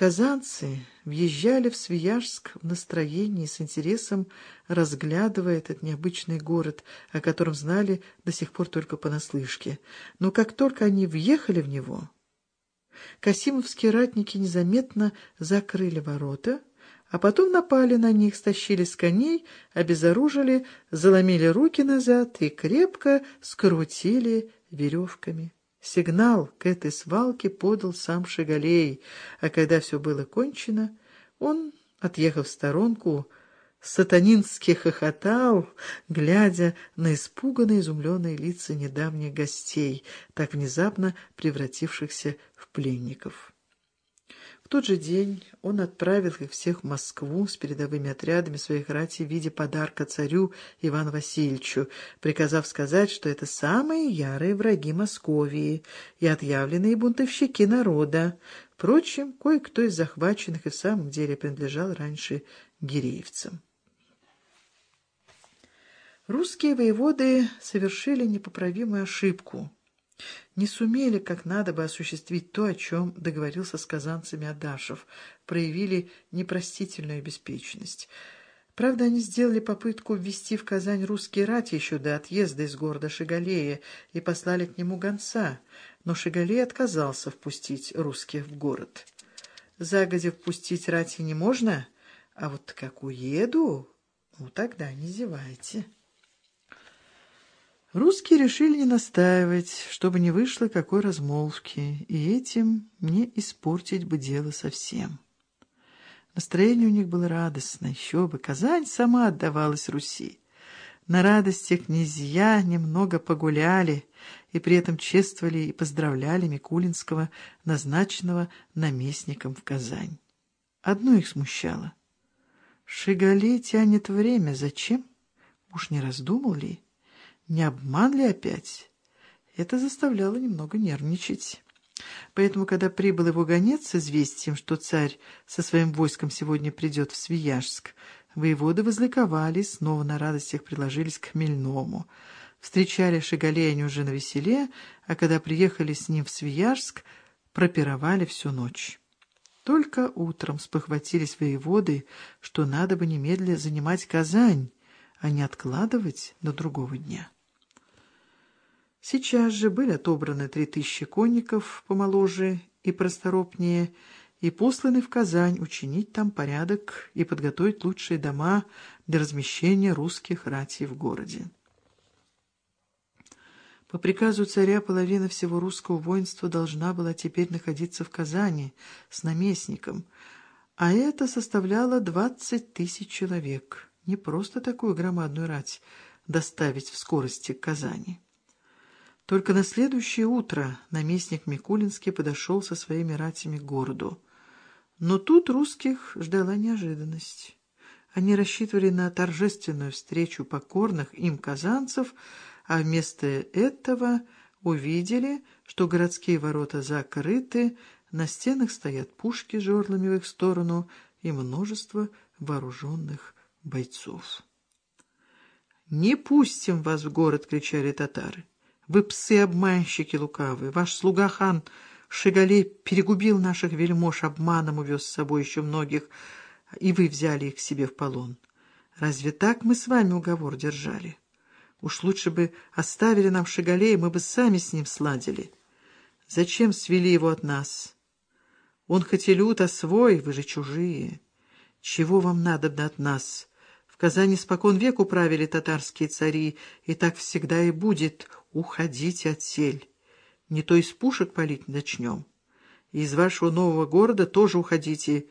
Казанцы въезжали в Свияжск в настроении, с интересом разглядывая этот необычный город, о котором знали до сих пор только понаслышке. Но как только они въехали в него, касимовские ратники незаметно закрыли ворота, а потом напали на них, стащили с коней, обезоружили, заломили руки назад и крепко скрутили веревками. Сигнал к этой свалке подал сам Шигалей, а когда все было кончено, он, отъехав в сторонку, сатанински хохотал, глядя на испуганные, изумленные лица недавних гостей, так внезапно превратившихся в пленников тот же день он отправил их всех в Москву с передовыми отрядами своих рати в виде подарка царю Ивану Васильевичу, приказав сказать, что это самые ярые враги Московии и отъявленные бунтовщики народа. Впрочем, кое-кто из захваченных и в самом деле принадлежал раньше гиреевцам. Русские воеводы совершили непоправимую ошибку — не сумели как надо бы осуществить то, о чем договорился с казанцами Адашев, проявили непростительную беспечность. Правда, они сделали попытку ввести в Казань русский рать еще до отъезда из города Шигалея и послали к нему гонца, но Шигалей отказался впустить русских в город. Загодя впустить рати не можно, а вот как уеду, ну тогда не зевайте». Русские решили не настаивать, чтобы не вышло какой размолвки, и этим не испортить бы дело совсем. Настроение у них было радостное, еще бы, Казань сама отдавалась Руси. На радости князья немного погуляли и при этом чествовали и поздравляли Микулинского, назначенного наместником в Казань. Одно их смущало. Шигали тянет время, зачем? Уж не раздумал ли? Не обман ли опять? Это заставляло немного нервничать. Поэтому, когда прибыл его гонец с известием, что царь со своим войском сегодня придет в Свияжск, воеводы возликовали, снова на радостях приложились к Хмельному. Встречали Шигалея они уже на веселе, а когда приехали с ним в Свияжск, пропировали всю ночь. Только утром спохватились воеводы, что надо бы немедля занимать Казань, а не откладывать до другого дня. Сейчас же были отобраны три тысячи конников помоложе и просторопнее и посланы в Казань учинить там порядок и подготовить лучшие дома для размещения русских ратей в городе. По приказу царя половина всего русского воинства должна была теперь находиться в Казани с наместником, а это составляло двадцать тысяч человек. Не просто такую громадную рать доставить в скорости к Казани. Только на следующее утро наместник Микулинский подошел со своими ратями к городу. Но тут русских ждала неожиданность. Они рассчитывали на торжественную встречу покорных им казанцев, а вместо этого увидели, что городские ворота закрыты, на стенах стоят пушки жерлами в их сторону и множество вооруженных бойцов. «Не пустим вас в город!» — кричали татары. Вы псы-обманщики лукавые. Ваш слуга хан Шигалей перегубил наших вельмож, обманом увез с собой еще многих, и вы взяли их себе в полон. Разве так мы с вами уговор держали? Уж лучше бы оставили нам Шигалея, мы бы сами с ним сладили. Зачем свели его от нас? Он хоть и лют, а свой, вы же чужие. Чего вам надо от нас?» Казани спокон веку правили татарские цари, и так всегда и будет. Уходите от сель. Не то из пушек палить начнем. Из вашего нового города тоже уходите,